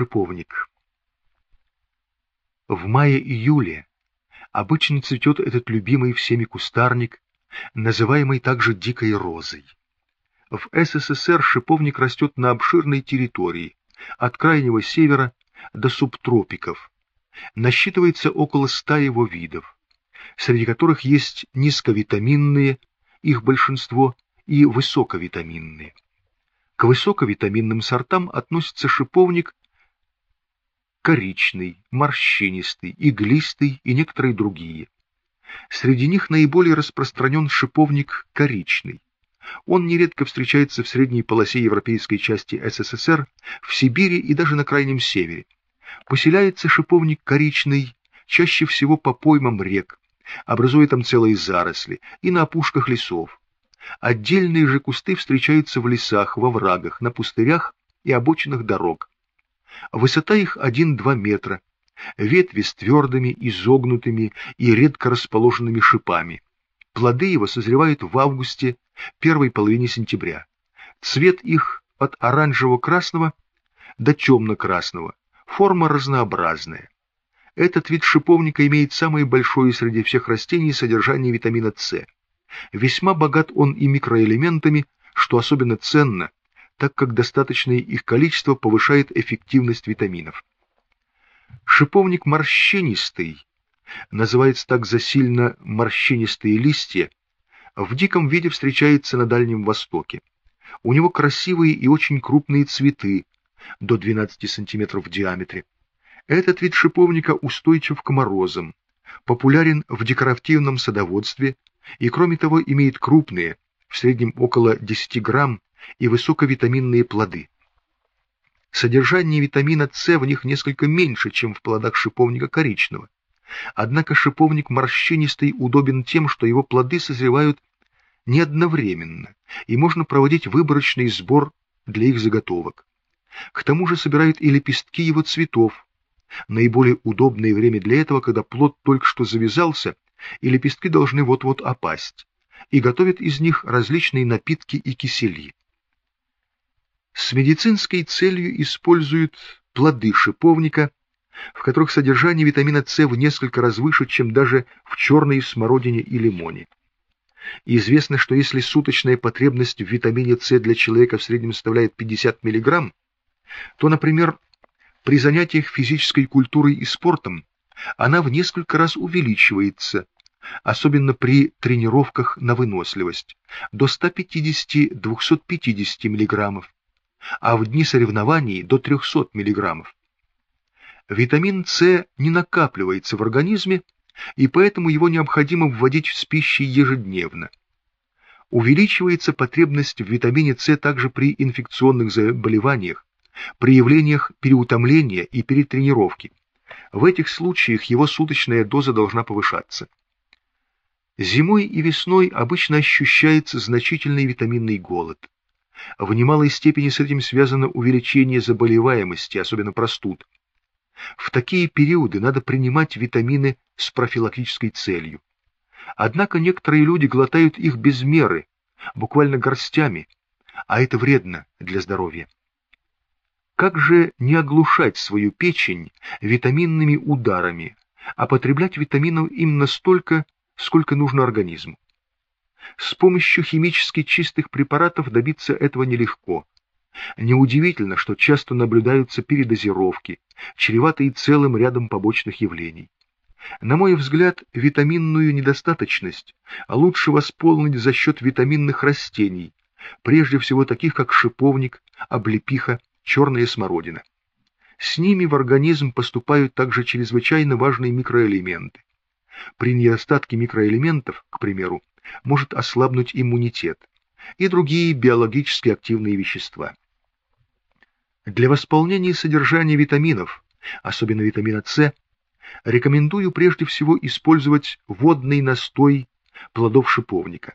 Шиповник В мае-июле обычно цветет этот любимый всеми кустарник, называемый также дикой розой. В СССР шиповник растет на обширной территории, от крайнего севера до субтропиков. Насчитывается около ста его видов, среди которых есть низковитаминные, их большинство, и высоковитаминные. К высоковитаминным сортам относится шиповник коричный, морщинистый, иглистый и некоторые другие. Среди них наиболее распространен шиповник коричный. Он нередко встречается в средней полосе европейской части СССР, в Сибири и даже на Крайнем Севере. Поселяется шиповник коричный чаще всего по поймам рек, образуя там целые заросли, и на опушках лесов. Отдельные же кусты встречаются в лесах, во врагах, на пустырях и обочинах дорог. Высота их 1-2 метра, ветви с твердыми, изогнутыми и редко расположенными шипами. Плоды его созревают в августе, первой половине сентября. Цвет их от оранжево-красного до темно-красного, форма разнообразная. Этот вид шиповника имеет самое большое среди всех растений содержание витамина С. Весьма богат он и микроэлементами, что особенно ценно, так как достаточное их количество повышает эффективность витаминов. Шиповник морщинистый, называется так за сильно морщинистые листья, в диком виде встречается на Дальнем Востоке. У него красивые и очень крупные цветы, до 12 см в диаметре. Этот вид шиповника устойчив к морозам, популярен в декоративном садоводстве и, кроме того, имеет крупные, в среднем около 10 грамм, и высоковитаминные плоды. Содержание витамина С в них несколько меньше, чем в плодах шиповника коричного. Однако шиповник морщинистый удобен тем, что его плоды созревают не одновременно, и можно проводить выборочный сбор для их заготовок. К тому же собирают и лепестки его цветов. Наиболее удобное время для этого, когда плод только что завязался и лепестки должны вот-вот опасть, и готовят из них различные напитки и кисели. С медицинской целью используют плоды шиповника, в которых содержание витамина С в несколько раз выше, чем даже в черной смородине и лимоне. И известно, что если суточная потребность в витамине С для человека в среднем составляет 50 мг, то, например, при занятиях физической культурой и спортом она в несколько раз увеличивается, особенно при тренировках на выносливость, до 150-250 мг, а в дни соревнований до 300 мг. Витамин С не накапливается в организме, и поэтому его необходимо вводить с пищей ежедневно. Увеличивается потребность в витамине С также при инфекционных заболеваниях, при явлениях переутомления и перетренировки. В этих случаях его суточная доза должна повышаться. Зимой и весной обычно ощущается значительный витаминный голод. В немалой степени с этим связано увеличение заболеваемости, особенно простуд. В такие периоды надо принимать витамины с профилактической целью. Однако некоторые люди глотают их без меры, буквально горстями, а это вредно для здоровья. Как же не оглушать свою печень витаминными ударами, а потреблять витаминов именно столько, сколько нужно организму? С помощью химически чистых препаратов добиться этого нелегко. Неудивительно, что часто наблюдаются передозировки, чреватые целым рядом побочных явлений. На мой взгляд, витаминную недостаточность лучше восполнить за счет витаминных растений, прежде всего таких как шиповник, облепиха черная смородина. С ними в организм поступают также чрезвычайно важные микроэлементы. При недостатке микроэлементов, к примеру, может ослабнуть иммунитет и другие биологически активные вещества. Для восполнения содержания витаминов, особенно витамина С, рекомендую прежде всего использовать водный настой плодов шиповника.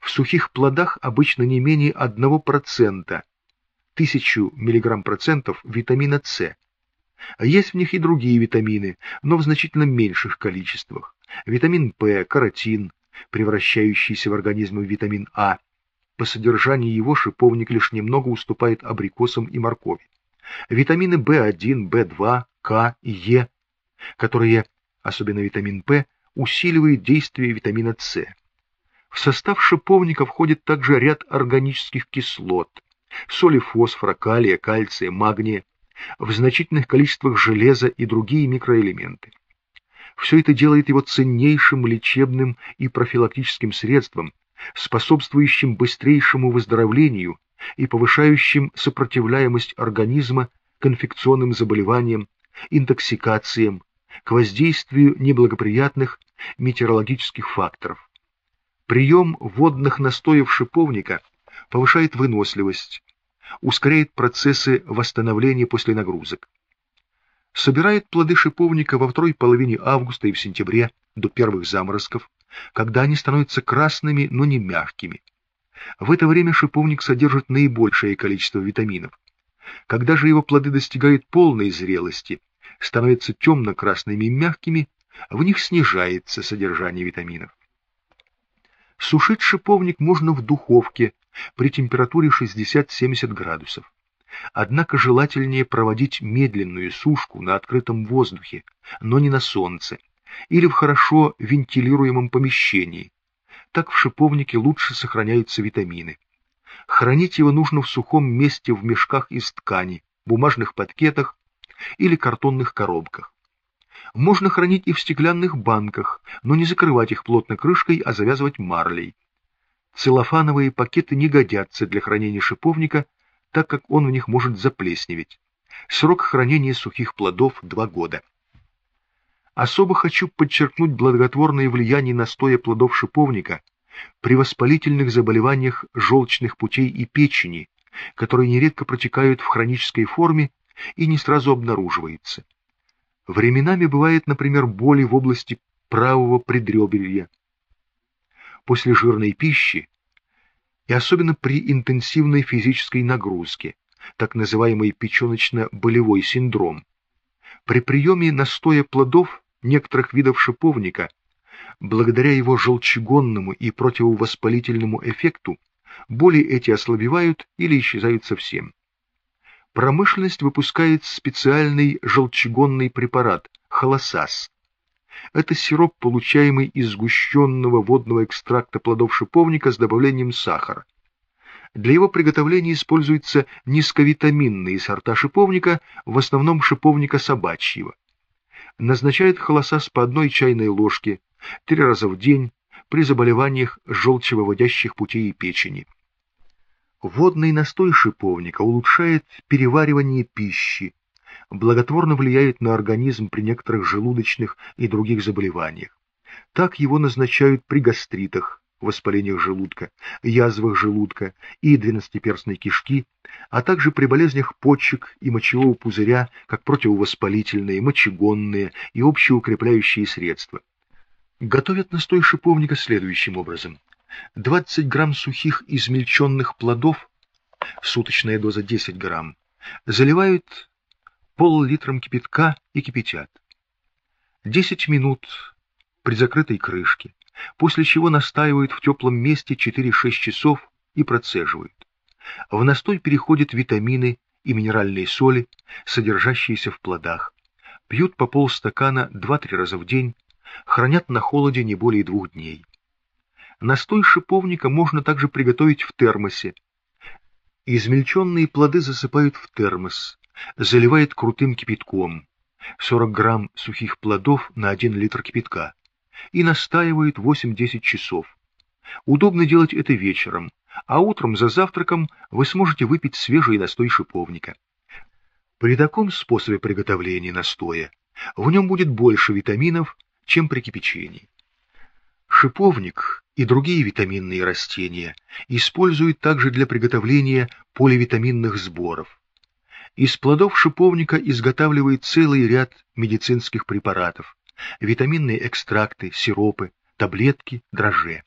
В сухих плодах обычно не менее 1% 1000 мг процентов витамина С. Есть в них и другие витамины, но в значительно меньших количествах. Витамин П, каротин, превращающийся в организме в витамин А. По содержанию его шиповник лишь немного уступает абрикосам и моркови. витамины В1, В2, К и Е, которые, особенно витамин П, усиливают действие витамина С. В состав шиповника входит также ряд органических кислот, соли фосфора, калия, кальция, магния, в значительных количествах железа и другие микроэлементы. Все это делает его ценнейшим лечебным и профилактическим средством, способствующим быстрейшему выздоровлению и повышающим сопротивляемость организма к инфекционным заболеваниям, интоксикациям, к воздействию неблагоприятных метеорологических факторов. Прием водных настоев шиповника повышает выносливость, ускоряет процессы восстановления после нагрузок. Собирает плоды шиповника во второй половине августа и в сентябре до первых заморозков, когда они становятся красными, но не мягкими. В это время шиповник содержит наибольшее количество витаминов. Когда же его плоды достигают полной зрелости, становятся темно-красными и мягкими, в них снижается содержание витаминов. Сушить шиповник можно в духовке при температуре 60-70 градусов. Однако желательнее проводить медленную сушку на открытом воздухе, но не на солнце, или в хорошо вентилируемом помещении. Так в шиповнике лучше сохраняются витамины. Хранить его нужно в сухом месте в мешках из ткани, бумажных пакетах или картонных коробках. Можно хранить и в стеклянных банках, но не закрывать их плотно крышкой, а завязывать марлей. Целлофановые пакеты не годятся для хранения шиповника, так как он в них может заплесневеть. Срок хранения сухих плодов – два года. Особо хочу подчеркнуть благотворное влияние настоя плодов шиповника при воспалительных заболеваниях желчных путей и печени, которые нередко протекают в хронической форме и не сразу обнаруживаются. Временами бывает, например, боли в области правого предреберья. После жирной пищи и особенно при интенсивной физической нагрузке, так называемый печеночно-болевой синдром. При приеме настоя плодов некоторых видов шиповника, благодаря его желчегонному и противовоспалительному эффекту, боли эти ослабевают или исчезают совсем. Промышленность выпускает специальный желчегонный препарат – холосас. Это сироп, получаемый из сгущенного водного экстракта плодов шиповника с добавлением сахара. Для его приготовления используются низковитаминные сорта шиповника, в основном шиповника собачьего. Назначают холосас по одной чайной ложке, три раза в день, при заболеваниях желчевыводящих путей и печени. Водный настой шиповника улучшает переваривание пищи, благотворно влияет на организм при некоторых желудочных и других заболеваниях. Так его назначают при гастритах, воспалениях желудка, язвах желудка и двенадцатиперстной кишки, а также при болезнях почек и мочевого пузыря, как противовоспалительные, мочегонные и общеукрепляющие средства. Готовят настой шиповника следующим образом. 20 грамм сухих измельченных плодов, суточная доза 10 грамм, заливают пол-литром кипятка и кипятят. 10 минут при закрытой крышке, после чего настаивают в теплом месте 4-6 часов и процеживают. В настой переходят витамины и минеральные соли, содержащиеся в плодах. Пьют по полстакана 2-3 раза в день, хранят на холоде не более двух дней. Настой шиповника можно также приготовить в термосе. Измельченные плоды засыпают в термос, заливают крутым кипятком, 40 грамм сухих плодов на 1 литр кипятка, и настаивают 8-10 часов. Удобно делать это вечером, а утром за завтраком вы сможете выпить свежий настой шиповника. При таком способе приготовления настоя в нем будет больше витаминов, чем при кипячении. Шиповник и другие витаминные растения используют также для приготовления поливитаминных сборов. Из плодов шиповника изготавливают целый ряд медицинских препаратов, витаминные экстракты, сиропы, таблетки, дрожжи.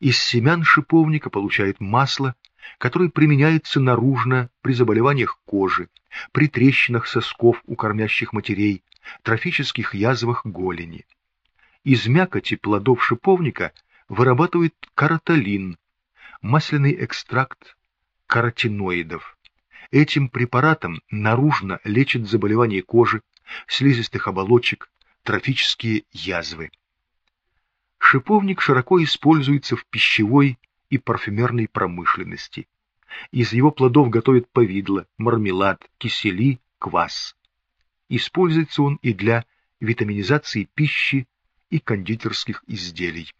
Из семян шиповника получают масло, которое применяется наружно при заболеваниях кожи, при трещинах сосков у кормящих матерей, трофических язвах голени. Из мякоти плодов шиповника вырабатывают каротолин, масляный экстракт каротиноидов. Этим препаратом наружно лечат заболевания кожи, слизистых оболочек, трофические язвы. Шиповник широко используется в пищевой и парфюмерной промышленности. Из его плодов готовят повидло, мармелад, кисели, квас. Используется он и для витаминизации пищи и кондитерских изделий.